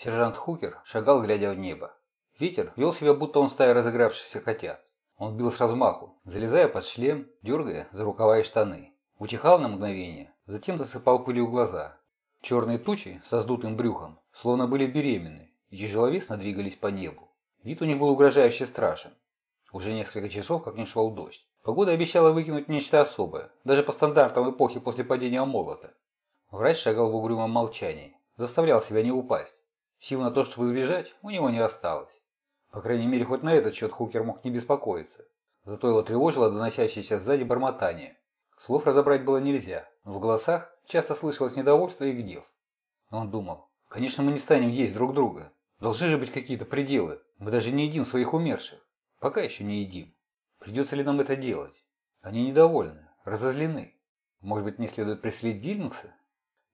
Сержант Хукер шагал, глядя в небо. Ветер вел себя, будто он стая разыгравшихся котят. Он бил с размаху, залезая под шлем, дергая за рукава и штаны. Утихал на мгновение, затем засыпал пылью глаза. Черные тучи со сдутым брюхом словно были беременны и тяжеловесно двигались по небу. Вид у них был угрожающе страшен. Уже несколько часов, как не шел дождь. Погода обещала выкинуть нечто особое, даже по стандартам эпохи после падения молота. Врач шагал в угрюмом молчании, заставлял себя не упасть. Сил на то, чтобы избежать, у него не осталось. По крайней мере, хоть на этот счет Хукер мог не беспокоиться. Зато его тревожило доносящееся сзади бормотание. Слов разобрать было нельзя, но в голосах часто слышалось недовольство и гнев. Он думал, конечно, мы не станем есть друг друга. Должны же быть какие-то пределы. Мы даже не едим своих умерших. Пока еще не едим. Придется ли нам это делать? Они недовольны, разозлены. Может быть, не следует преследовать Гильнгса?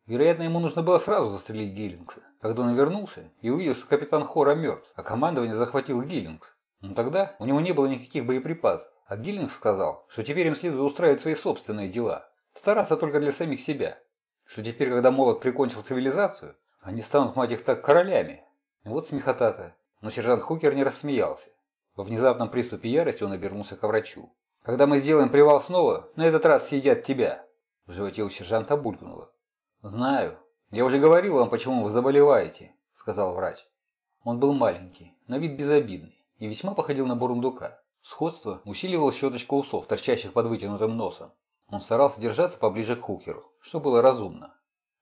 Вероятно, ему нужно было сразу застрелить Гиллингса, когда он вернулся и увидел, что капитан Хора мертв, а командование захватил Гиллингс. Но тогда у него не было никаких боеприпасов, а Гиллингс сказал, что теперь им следует устраивать свои собственные дела, стараться только для самих себя, что теперь, когда молот прикончил цивилизацию, они станут, мать их так, королями. Вот смехота-то. Но сержант Хукер не рассмеялся. Во внезапном приступе ярости он обернулся к врачу. «Когда мы сделаем привал снова, на этот раз съедят тебя!» В животе у сержанта булькнуло. «Знаю. Я уже говорил вам, почему вы заболеваете», – сказал врач. Он был маленький, на вид безобидный и весьма походил на бурундука. Сходство усиливало щеточка усов, торчащих под вытянутым носом. Он старался держаться поближе к Хукеру, что было разумно.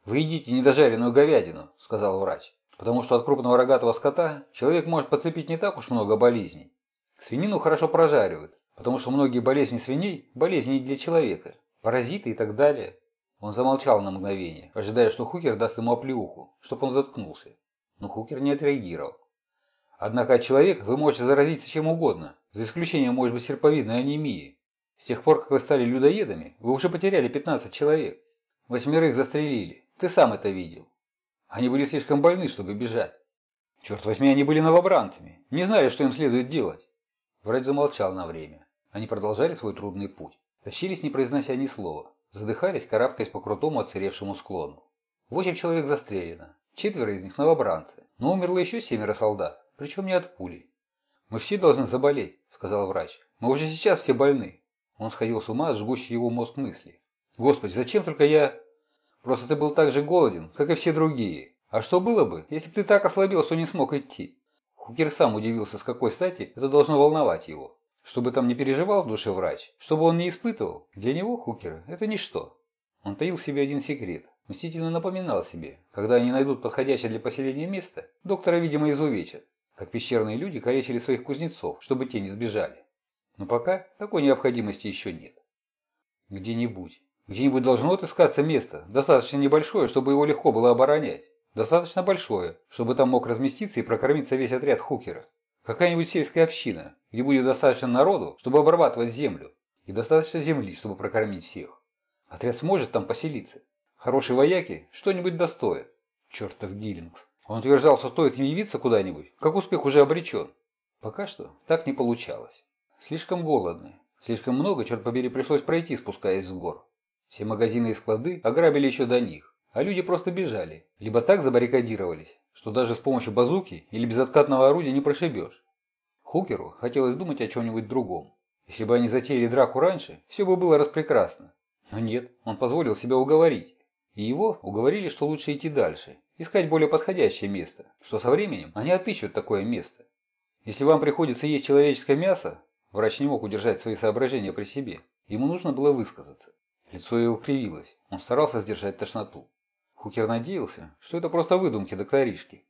«Вы едите недожаренную говядину», – сказал врач, «потому что от крупного рогатого скота человек может подцепить не так уж много болезней. Свинину хорошо прожаривают, потому что многие болезни свиней – болезни для человека, паразиты и так далее. Он замолчал на мгновение, ожидая, что Хукер даст ему оплеуху, чтобы он заткнулся. Но Хукер не отреагировал. Однако от человека вы можете заразиться чем угодно, за исключением, может быть, серповидной анемии. С тех пор, как вы стали людоедами, вы уже потеряли 15 человек. Восьмерых застрелили. Ты сам это видел. Они были слишком больны, чтобы бежать. Черт возьми, они были новобранцами. Не знали, что им следует делать. Врач замолчал на время. Они продолжали свой трудный путь. Тащились, не произнося ни слова. Задыхались, карабкаясь по крутому отсыревшему склону. Восемь человек застрелено. Четверо из них новобранцы. Но умерло еще семеро солдат, причем не от пули. «Мы все должны заболеть», — сказал врач. «Мы уже сейчас все больны». Он сходил с ума от жгущей его мозг мысли. «Господи, зачем только я...» «Просто ты был так же голоден, как и все другие. А что было бы, если бы ты так ослабел, что не смог идти?» Хукер сам удивился, с какой стати это должно волновать его. Чтобы там не переживал в душе врач, чтобы он не испытывал, для него, Хукера, это ничто. Он таил себе один секрет, мстительно напоминал себе, когда они найдут подходящее для поселения место, доктора, видимо, изувечат, как пещерные люди калечили своих кузнецов, чтобы те не сбежали. Но пока такой необходимости еще нет. Где-нибудь, где-нибудь должно отыскаться место, достаточно небольшое, чтобы его легко было оборонять, достаточно большое, чтобы там мог разместиться и прокормиться весь отряд Хукера. Какая-нибудь сельская община, где будет достаточно народу, чтобы обрабатывать землю, и достаточно земли, чтобы прокормить всех. Отряд сможет там поселиться. Хорошие вояки что-нибудь достоят. Чертов Гиллингс. Он утверждал, что стоит им явиться куда-нибудь, как успех уже обречен. Пока что так не получалось. Слишком голодны. Слишком много, черт побери, пришлось пройти, спускаясь с гор. Все магазины и склады ограбили еще до них, а люди просто бежали. Либо так забаррикадировались, что даже с помощью базуки или безоткатного орудия не прошибешь. Хукеру хотелось думать о чем-нибудь другом. Если бы они затеяли драку раньше, все бы было распрекрасно. Но нет, он позволил себя уговорить. И его уговорили, что лучше идти дальше, искать более подходящее место, что со временем они отыщут такое место. Если вам приходится есть человеческое мясо, врач не мог удержать свои соображения при себе, ему нужно было высказаться. Лицо его кривилось, он старался сдержать тошноту. Хукер надеялся, что это просто выдумки докторишки.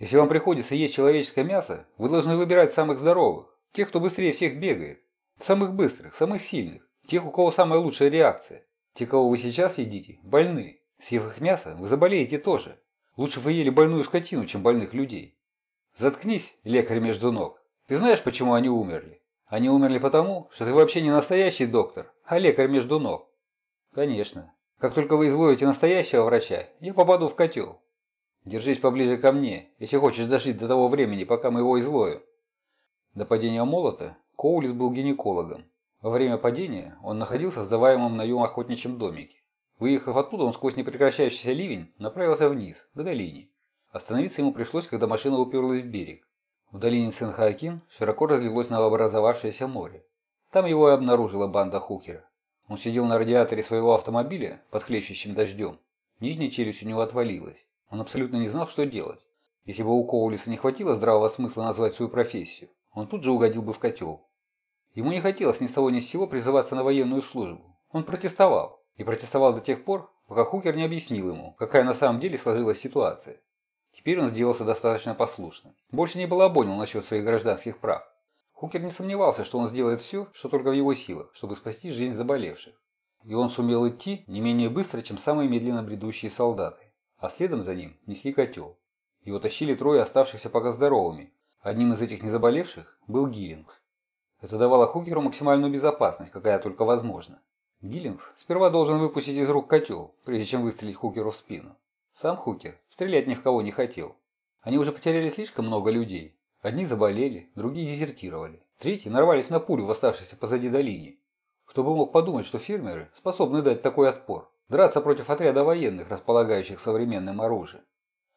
Если вам приходится есть человеческое мясо, вы должны выбирать самых здоровых, тех, кто быстрее всех бегает, самых быстрых, самых сильных, тех, у кого самая лучшая реакция. Те, кого вы сейчас едите, больны. Съев их мясо, вы заболеете тоже. Лучше вы ели больную скотину, чем больных людей. Заткнись, лекарь между ног. Ты знаешь, почему они умерли? Они умерли потому, что ты вообще не настоящий доктор, а лекарь между ног. Конечно. Как только вы изловите настоящего врача, я попаду в котел. Держись поближе ко мне, если хочешь дожить до того времени, пока мы его изловим. До падения молота Коулис был гинекологом. Во время падения он находился в сдаваемом наем охотничьем домике. Выехав оттуда, он сквозь непрекращающийся ливень направился вниз, к долине. Остановиться ему пришлось, когда машина уперлась в берег. В долине Сен-Хоакин широко разлилось новообразовавшееся море. Там его и обнаружила банда Хукера. Он сидел на радиаторе своего автомобиля под хлещущим дождем. Нижняя челюсть у него отвалилась. Он абсолютно не знал, что делать. Если бы у Коулиса не хватило здравого смысла назвать свою профессию, он тут же угодил бы в котел. Ему не хотелось ни с того ни с сего призываться на военную службу. Он протестовал. И протестовал до тех пор, пока Хукер не объяснил ему, какая на самом деле сложилась ситуация. Теперь он сделался достаточно послушным. Больше не балабонил насчет своих гражданских прав. Хукер не сомневался, что он сделает все, что только в его силах, чтобы спасти жизнь заболевших. И он сумел идти не менее быстро, чем самые медленно бредущие солдаты. А следом за ним несли котел. Его тащили трое оставшихся пока здоровыми. Одним из этих незаболевших был Гиллингс. Это давало Хукеру максимальную безопасность, какая только возможна. Гиллингс сперва должен выпустить из рук котел, прежде чем выстрелить Хукеру в спину. Сам Хукер стрелять ни в кого не хотел. Они уже потеряли слишком много людей. Одни заболели, другие дезертировали. Третьи нарвались на пулю в оставшейся позади долине. Кто бы мог подумать, что фермеры способны дать такой отпор, драться против отряда военных, располагающих современным оружием.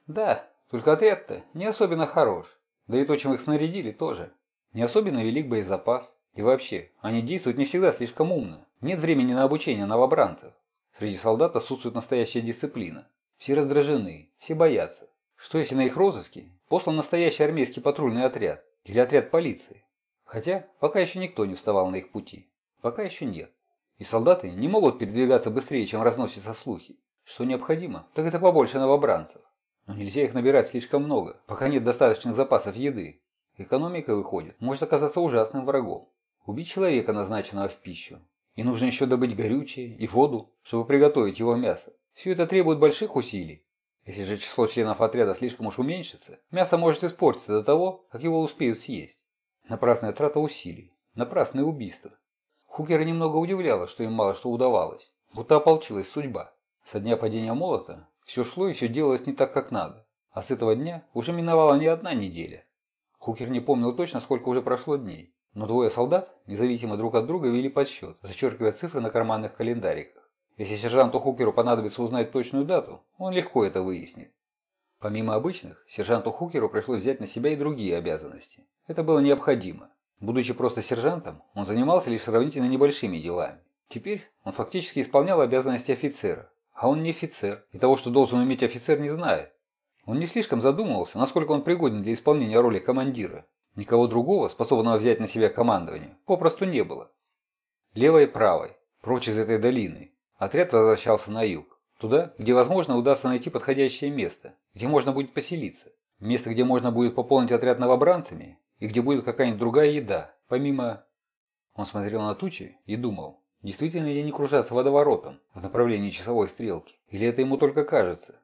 Да, только отряд-то не особенно хорош, да и то, чем их снарядили, тоже. Не особенно велик боезапас. И вообще, они действуют не всегда слишком умно. Нет времени на обучение новобранцев. Среди солдат отсутствует настоящая дисциплина. Все раздражены, все боятся. Что если на их розыске послан настоящий армейский патрульный отряд или отряд полиции? Хотя пока еще никто не вставал на их пути. Пока еще нет. И солдаты не могут передвигаться быстрее, чем разносятся слухи. Что необходимо, так это побольше новобранцев. Но нельзя их набирать слишком много, пока нет достаточных запасов еды. Экономика, выходит, может оказаться ужасным врагом. Убить человека, назначенного в пищу. И нужно еще добыть горючее и воду, чтобы приготовить его мясо. Все это требует больших усилий. Если же число членов отряда слишком уж уменьшится, мясо может испортиться до того, как его успеют съесть. Напрасная трата усилий. Напрасное убийство. Хукера немного удивляло, что им мало что удавалось. Будто ополчилась судьба. Со дня падения молота все шло и все делалось не так, как надо. А с этого дня уже миновала не одна неделя. Хукер не помнил точно, сколько уже прошло дней, но двое солдат, независимо друг от друга, вели подсчет, зачеркивая цифры на карманных календариках. Если сержанту Хукеру понадобится узнать точную дату, он легко это выяснит. Помимо обычных, сержанту Хукеру пришлось взять на себя и другие обязанности. Это было необходимо. Будучи просто сержантом, он занимался лишь сравнительно небольшими делами. Теперь он фактически исполнял обязанности офицера. А он не офицер, и того, что должен уметь офицер, не знает. Он не слишком задумывался, насколько он пригоден для исполнения роли командира. Никого другого, способного взять на себя командование, попросту не было. Левой и правой, прочь из этой долины, отряд возвращался на юг. Туда, где, возможно, удастся найти подходящее место, где можно будет поселиться. Место, где можно будет пополнить отряд новобранцами, и где будет какая-нибудь другая еда, помимо... Он смотрел на тучи и думал, действительно ли они кружатся водоворотом в направлении часовой стрелки, или это ему только кажется.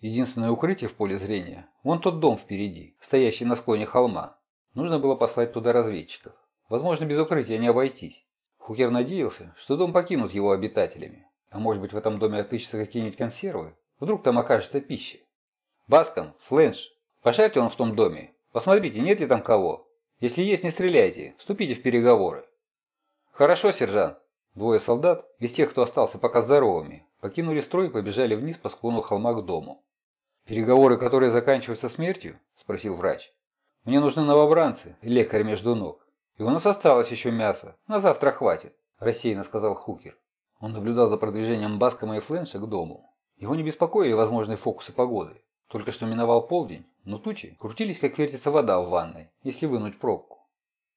Единственное укрытие в поле зрения – вон тот дом впереди, стоящий на склоне холма. Нужно было послать туда разведчиков. Возможно, без укрытия не обойтись. Хукер надеялся, что дом покинут его обитателями. А может быть, в этом доме отыщутся какие-нибудь консервы? Вдруг там окажется пища. «Баском, Фленш, пошарьте он в том доме. Посмотрите, нет ли там кого. Если есть, не стреляйте. Вступите в переговоры». «Хорошо, сержант». Двое солдат, из тех, кто остался пока здоровыми, покинули строй и побежали вниз по склону холма к дому. «Переговоры, которые заканчиваются смертью?» – спросил врач. «Мне нужны новобранцы и лекарь между ног. И у нас осталось еще мясо. На завтра хватит», – рассеянно сказал Хукер. Он наблюдал за продвижением Баскома и Фленша к дому. Его не беспокоили возможные фокусы погоды. Только что миновал полдень, но тучи крутились, как вертится вода в ванной, если вынуть пробку.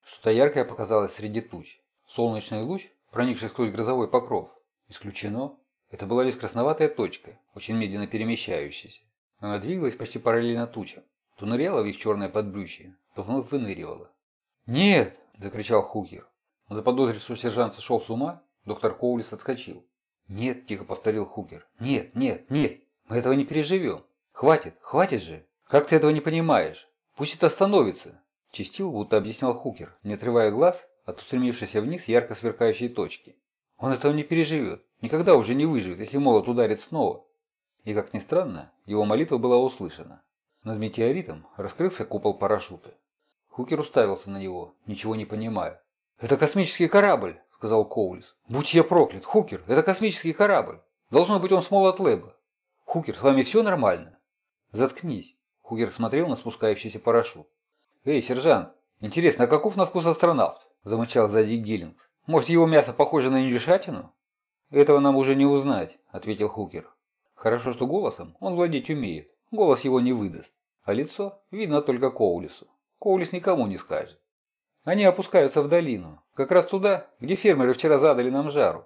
Что-то яркое показалось среди туч. Солнечный луч, проникший сквозь грозовой покров. Исключено. Это была лишь красноватая точка, очень медленно перемещающаяся. Она двигалась почти параллельно тучам. То ныряла в их черное подбрюшье, то вновь выныривала. «Нет!» – закричал Хукер. Заподозрив, что сержант сошел с ума, доктор Коулис отскочил. «Нет!» – тихо повторил Хукер. «Нет, нет, нет! Мы этого не переживем! Хватит, хватит же! Как ты этого не понимаешь? Пусть это остановится!» Чистил, будто объяснял Хукер, не отрывая глаз от устремившейся вниз ярко сверкающей точки. «Он этого не переживет, никогда уже не выживет, если молот ударит снова!» И, как ни странно, его молитва была услышана. Над метеоритом раскрылся купол парашюта. Хукер уставился на него, ничего не понимая. «Это космический корабль!» – сказал Коулис. «Будь я проклят! Хукер, это космический корабль! Должно быть он с Молот Лэба! Хукер, с вами все нормально?» «Заткнись!» Хугер смотрел на спускающийся парашют. «Эй, сержант, интересно, а каков на вкус астронавт?» – замычал сзади Гиллингс. «Может, его мясо похоже на индюшатину?» «Этого нам уже не узнать», – ответил Хукер. «Хорошо, что голосом он владеть умеет. Голос его не выдаст. А лицо видно только Коулису. Коулис никому не скажет. Они опускаются в долину, как раз туда, где фермеры вчера задали нам жару.